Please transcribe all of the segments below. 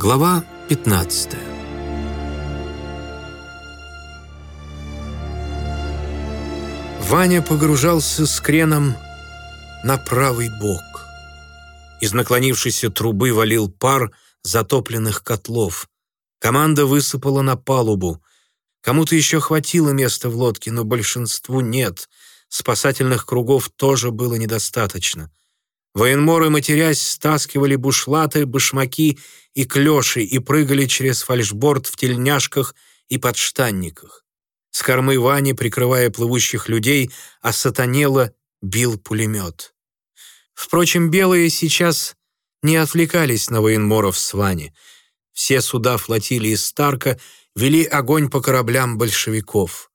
Глава 15 Ваня погружался с креном на правый бок. Из наклонившейся трубы валил пар затопленных котлов. Команда высыпала на палубу. Кому-то еще хватило места в лодке, но большинству нет. Спасательных кругов тоже было недостаточно. Военморы, матерясь, стаскивали бушлаты, башмаки и клёши и прыгали через фальшборд в тельняшках и подштанниках. С кормы Вани, прикрывая плывущих людей, а сатанело бил пулемет. Впрочем, белые сейчас не отвлекались на военморов с Вани. Все суда флотилии Старка вели огонь по кораблям большевиков.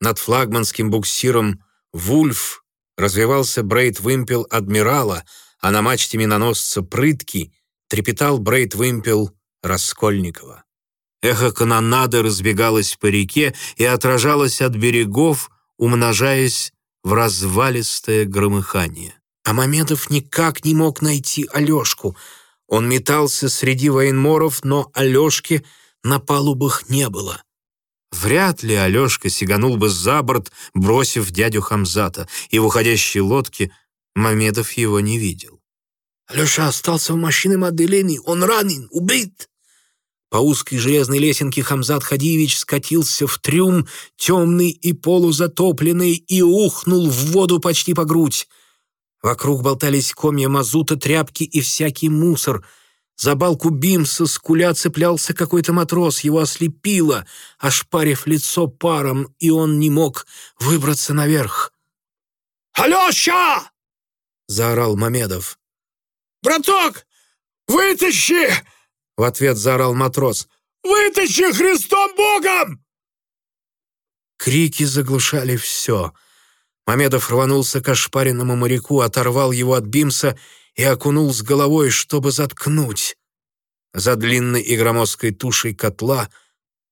Над флагманским буксиром «Вульф» развивался брейд-вымпел адмирала, а на мачте миноносца «Прытки» трепетал брейд-вымпел Раскольникова. Эхо канонады разбегалось по реке и отражалось от берегов, умножаясь в развалистое громыхание. А Мамедов никак не мог найти Алешку. Он метался среди военморов, но Алешки на палубах не было. Вряд ли Алешка сиганул бы за борт, бросив дядю Хамзата, и в уходящей лодке Мамедов его не видел. «Алеша остался в машинном отделении, он ранен, убит!» По узкой железной лесенке Хамзат Хадиевич скатился в трюм, темный и полузатопленный, и ухнул в воду почти по грудь. Вокруг болтались комья мазута, тряпки и всякий мусор — за балку бимса скуля цеплялся какой-то матрос, его ослепило, ошпарив лицо паром, и он не мог выбраться наверх. «Алеша!» — заорал Мамедов. «Браток, вытащи!» — в ответ заорал матрос. «Вытащи Христом Богом!» Крики заглушали все. Мамедов рванулся к ошпаренному моряку, оторвал его от бимса и окунул с головой, чтобы заткнуть. За длинной и громоздкой тушей котла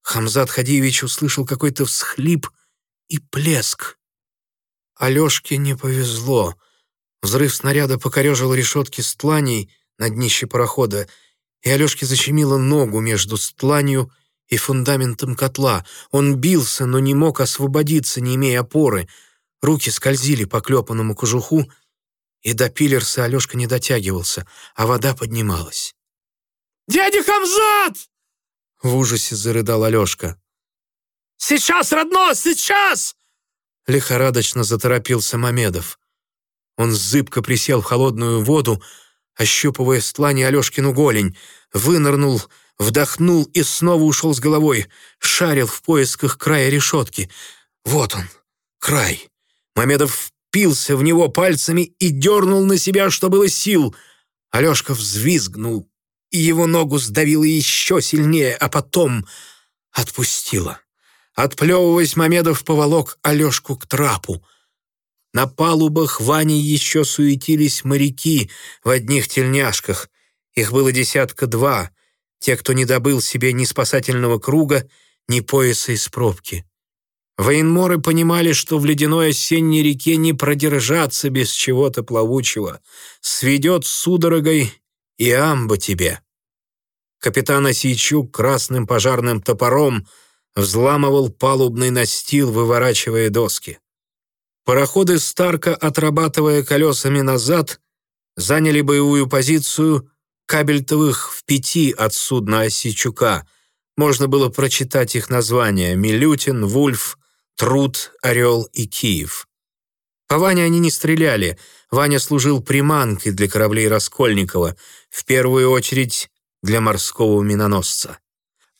Хамзат Хадиевич услышал какой-то всхлип и плеск. Алешке не повезло. Взрыв снаряда покорежил решетки стланей на днище парохода, и Алешке защемило ногу между стланью и фундаментом котла. Он бился, но не мог освободиться, не имея опоры. Руки скользили по клепанному кожуху, и до пилерса Алешка не дотягивался, а вода поднималась. «Дядя Хамзат!» В ужасе зарыдал Алешка. «Сейчас, родной, сейчас!» Лихорадочно заторопился Мамедов. Он зыбко присел в холодную воду, ощупывая с тлани Алешкину голень, вынырнул, вдохнул и снова ушел с головой, шарил в поисках края решетки. Вот он, край. Мамедов впился в него пальцами и дернул на себя, что было сил. Алешка взвизгнул, и его ногу сдавило еще сильнее, а потом отпустило. Отплевываясь, Мамедов поволок Алешку к трапу. На палубах Вани еще суетились моряки в одних тельняшках. Их было десятка два, те, кто не добыл себе ни спасательного круга, ни пояса из пробки. Военморы понимали, что в ледяной осенней реке не продержаться без чего-то плавучего. Сведет судорогой и амба тебе. Капитан Осийчук красным пожарным топором взламывал палубный настил, выворачивая доски. Пароходы Старка, отрабатывая колесами назад, заняли боевую позицию кабельтовых в пяти от судна Осичука. Можно было прочитать их названия «Милютин», «Вульф», Труд, Орел и Киев. По Ване они не стреляли. Ваня служил приманкой для кораблей Раскольникова, в первую очередь для морского миноносца.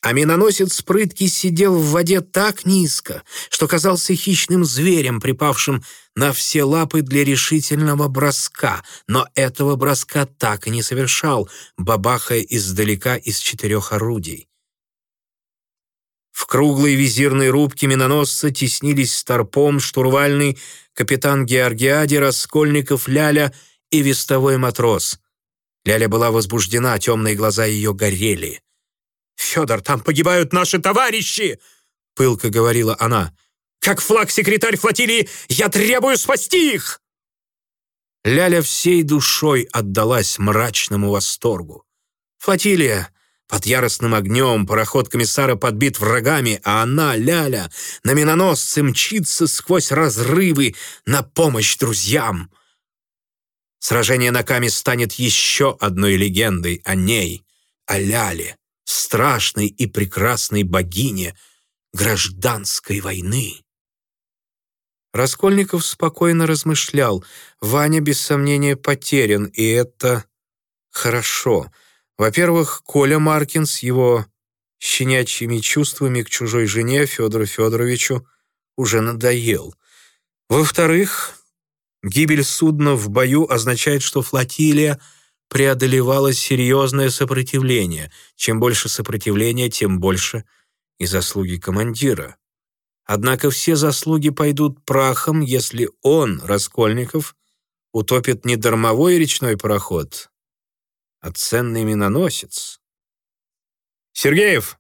А миноносец прытки сидел в воде так низко, что казался хищным зверем, припавшим на все лапы для решительного броска, но этого броска так и не совершал, бабахая издалека из четырех орудий. В круглой визирной рубке миноносца теснились старпом, штурвальный, капитан Георгиади, Раскольников, Ляля и вестовой матрос. Ляля была возбуждена, темные глаза ее горели. «Федор, там погибают наши товарищи!» — пылко говорила она. «Как флаг-секретарь флотилии, я требую спасти их!» Ляля всей душой отдалась мрачному восторгу. Флотилия Под яростным огнем пароход комиссара подбит врагами, а она, Ляля, на миноносце мчится сквозь разрывы на помощь друзьям. Сражение на Каме станет еще одной легендой о ней, о Ляле, страшной и прекрасной богине гражданской войны. Раскольников спокойно размышлял. Ваня, без сомнения, потерян, и это хорошо — во-первых, Коля Маркин с его щенячьими чувствами к чужой жене Федору Федоровичу уже надоел. Во-вторых, гибель судна в бою означает, что флотилия преодолевала серьезное сопротивление. Чем больше сопротивления, тем больше и заслуги командира. Однако все заслуги пойдут прахом, если он, Раскольников, утопит не дармовой речной пароход, а ценный миноносец. «Сергеев,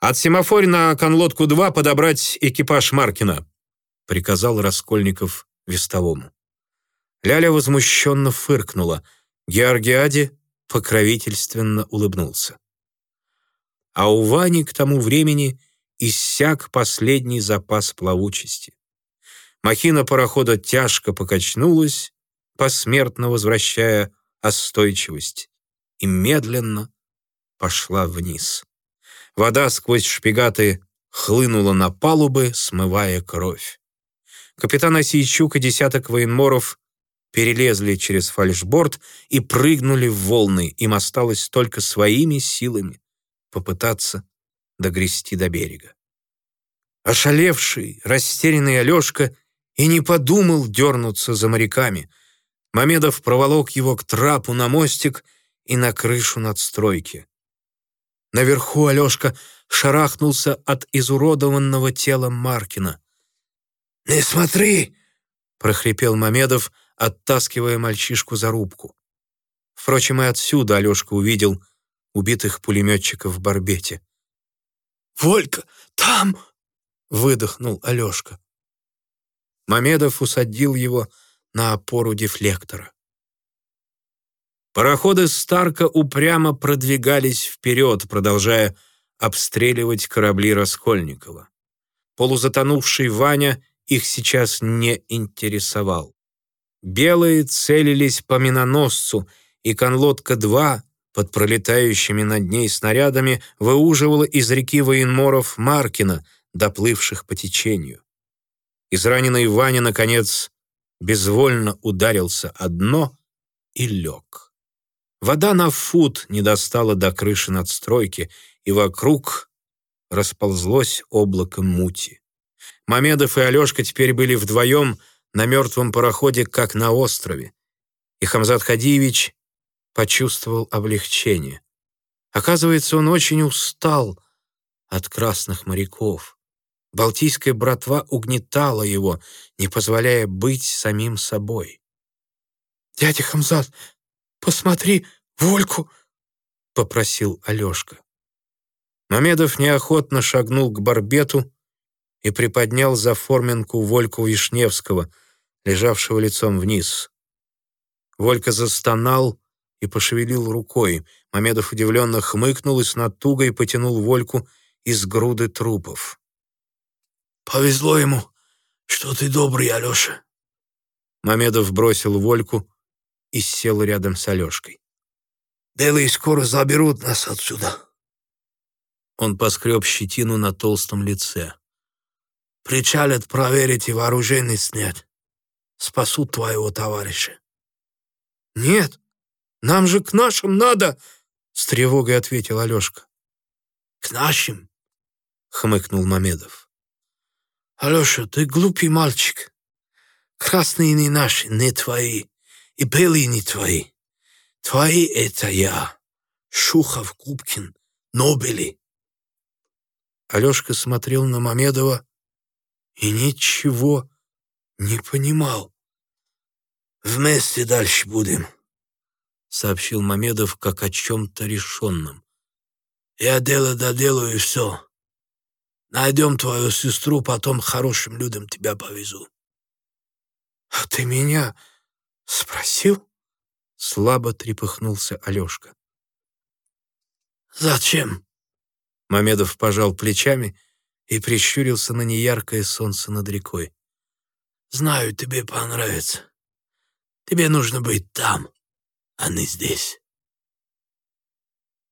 от семафорь на конлодку-2 подобрать экипаж Маркина», приказал Раскольников вестовому. Ляля возмущенно фыркнула. Георгиаде покровительственно улыбнулся. А у Вани к тому времени иссяк последний запас плавучести. Махина парохода тяжко покачнулась, посмертно возвращая остойчивость и медленно пошла вниз. Вода сквозь шпигаты хлынула на палубы, смывая кровь. Капитан Осийчук и десяток военморов перелезли через фальшборд и прыгнули в волны. Им осталось только своими силами попытаться догрести до берега. Ошалевший, растерянный Алешка и не подумал дернуться за моряками. Мамедов проволок его к трапу на мостик — и на крышу надстройки. Наверху Алешка шарахнулся от изуродованного тела Маркина. «Не смотри!» — прохрипел Мамедов, оттаскивая мальчишку за рубку. Впрочем, и отсюда Алешка увидел убитых пулеметчиков в Барбете. «Волька, там!» — выдохнул Алешка. Мамедов усадил его на опору дефлектора. Пароходы Старка упрямо продвигались вперед, продолжая обстреливать корабли Раскольникова. Полузатонувший Ваня их сейчас не интересовал. Белые целились по миноносцу, и конлодка-2 под пролетающими над ней снарядами выуживала из реки военморов Маркина, доплывших по течению. Израненный Ваня, наконец, безвольно ударился о дно и лег. Вода на фут не достала до крыши надстройки, и вокруг расползлось облако мути. Мамедов и Алешка теперь были вдвоем на мертвом пароходе, как на острове. И Хамзат Хадиевич почувствовал облегчение. Оказывается, он очень устал от красных моряков. Балтийская братва угнетала его, не позволяя быть самим собой. «Дядя Хамзат, «Посмотри, Вольку!» — попросил Алешка. Мамедов неохотно шагнул к барбету и приподнял за форменку Вольку Вишневского, лежавшего лицом вниз. Волька застонал и пошевелил рукой. Мамедов удивленно хмыкнул и с натугой потянул Вольку из груды трупов. «Повезло ему, что ты добрый, Алеша». Мамедов бросил Вольку и сел рядом с Алешкой. «Белые скоро заберут нас отсюда». Он поскреб щетину на толстом лице. «Причалят проверить и вооружение снять. Спасут твоего товарища». «Нет, нам же к нашим надо!» — с тревогой ответил Алешка. «К нашим?» — хмыкнул Мамедов. «Алеша, ты глупый мальчик. Красные не наши, не твои и были не твои. Твои — это я, Шухов, Губкин, Нобели. Алешка смотрел на Мамедова и ничего не понимал. «Вместе дальше будем», — сообщил Мамедов как о чем-то решенном. «Я дело доделаю и все. Найдем твою сестру, потом хорошим людям тебя повезу». «А ты меня «Спросил?» — слабо трепыхнулся Алешка. Зачем? Мамедов пожал плечами и прищурился на неяркое солнце над рекой. Знаю, тебе понравится. Тебе нужно быть там, а не здесь.